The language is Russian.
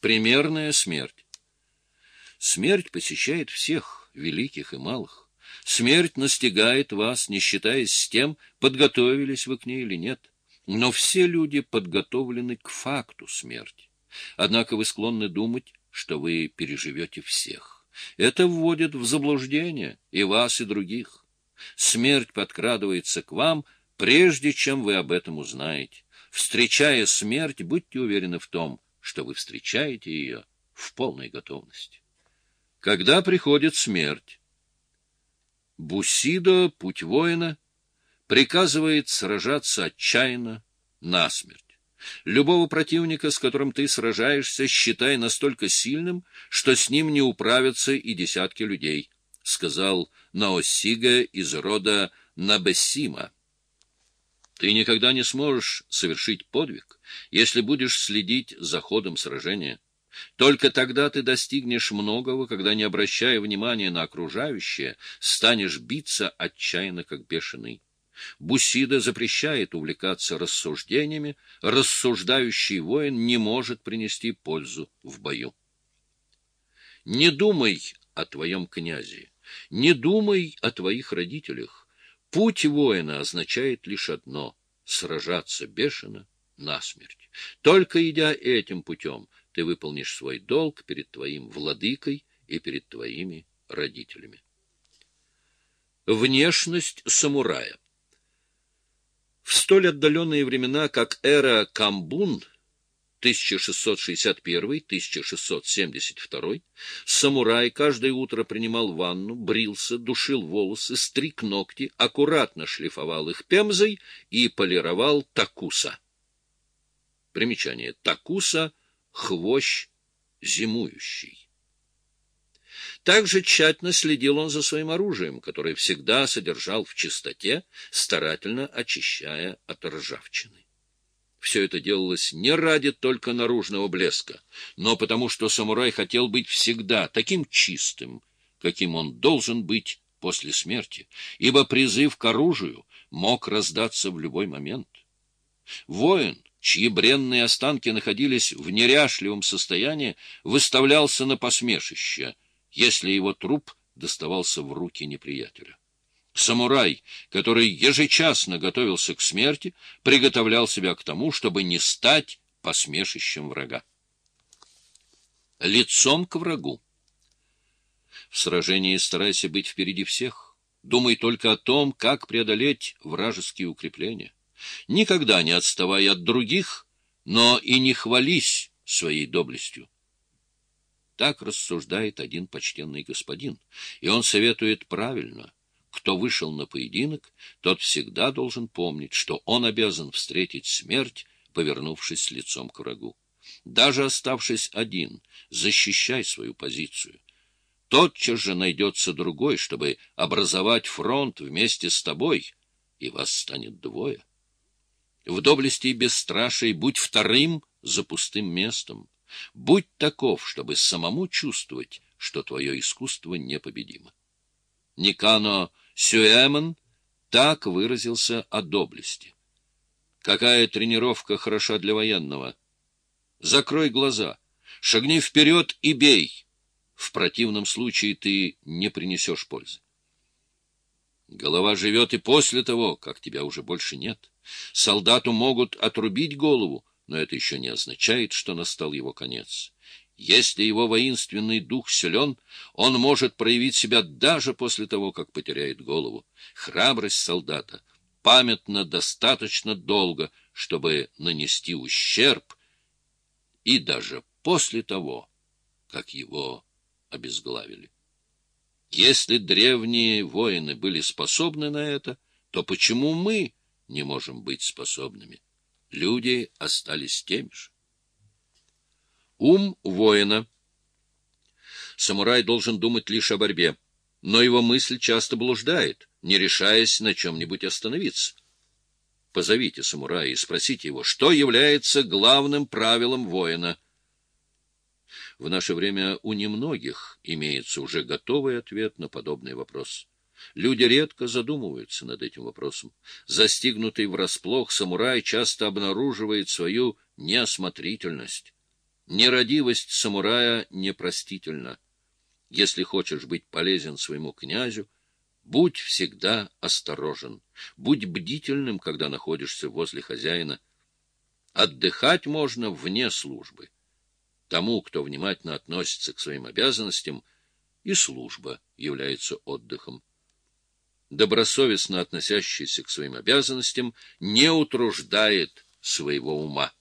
Примерная смерть. Смерть посещает всех, великих и малых. Смерть настигает вас, не считаясь с тем, подготовились вы к ней или нет. Но все люди подготовлены к факту смерти. Однако вы склонны думать, что вы переживете всех. Это вводит в заблуждение и вас, и других. Смерть подкрадывается к вам, прежде чем вы об этом узнаете. Встречая смерть, будьте уверены в том, что вы встречаете ее в полной готовности. Когда приходит смерть? Бусидо, путь воина, приказывает сражаться отчаянно насмерть. Любого противника, с которым ты сражаешься, считай настолько сильным, что с ним не управятся и десятки людей, — сказал Наосига из рода Набесима. Ты никогда не сможешь совершить подвиг, если будешь следить за ходом сражения. Только тогда ты достигнешь многого, когда, не обращая внимания на окружающее, станешь биться отчаянно, как бешеный. Бусида запрещает увлекаться рассуждениями, рассуждающий воин не может принести пользу в бою. Не думай о твоем князе, не думай о твоих родителях. Путь воина означает лишь одно — сражаться бешено насмерть. Только идя этим путем, ты выполнишь свой долг перед твоим владыкой и перед твоими родителями. Внешность самурая В столь отдаленные времена, как эра Камбун, 1661-1672, самурай каждое утро принимал ванну, брился, душил волосы, стриг ногти, аккуратно шлифовал их пемзой и полировал такуса. Примечание. Такуса — хвощ зимующий. Также тщательно следил он за своим оружием, которое всегда содержал в чистоте, старательно очищая от ржавчины. Все это делалось не ради только наружного блеска, но потому что самурай хотел быть всегда таким чистым, каким он должен быть после смерти, ибо призыв к оружию мог раздаться в любой момент. Воин, чьи бренные останки находились в неряшливом состоянии, выставлялся на посмешище, если его труп доставался в руки неприятеля. Самурай, который ежечасно готовился к смерти, приготовлял себя к тому, чтобы не стать посмешищем врага. Лицом к врагу. В сражении старайся быть впереди всех. Думай только о том, как преодолеть вражеские укрепления. Никогда не отставай от других, но и не хвались своей доблестью. Так рассуждает один почтенный господин, и он советует правильно. Кто вышел на поединок, тот всегда должен помнить, что он обязан встретить смерть, повернувшись лицом к врагу. Даже оставшись один, защищай свою позицию. Тотчас же найдется другой, чтобы образовать фронт вместе с тобой, и вас станет двое. В доблести и бесстрашии будь вторым за пустым местом. Будь таков, чтобы самому чувствовать, что твое искусство непобедимо. Никано Сюэмон так выразился о доблести. Какая тренировка хороша для военного? Закрой глаза, шагни вперед и бей. В противном случае ты не принесешь пользы. Голова живет и после того, как тебя уже больше нет. Солдату могут отрубить голову, но это еще не означает, что настал его конец. Если его воинственный дух силен, он может проявить себя даже после того, как потеряет голову. Храбрость солдата памятна достаточно долго, чтобы нанести ущерб, и даже после того, как его обезглавили. Если древние воины были способны на это, то почему мы не можем быть способными? Люди остались теми же. Ум воина. Самурай должен думать лишь о борьбе, но его мысль часто блуждает, не решаясь на чем-нибудь остановиться. Позовите самурая и спросите его, что является главным правилом воина — в наше время у немногих имеется уже готовый ответ на подобный вопрос. Люди редко задумываются над этим вопросом. Застигнутый врасплох самурай часто обнаруживает свою неосмотрительность. Нерадивость самурая непростительна. Если хочешь быть полезен своему князю, будь всегда осторожен, будь бдительным, когда находишься возле хозяина. Отдыхать можно вне службы. Тому, кто внимательно относится к своим обязанностям, и служба является отдыхом. Добросовестно относящийся к своим обязанностям не утруждает своего ума.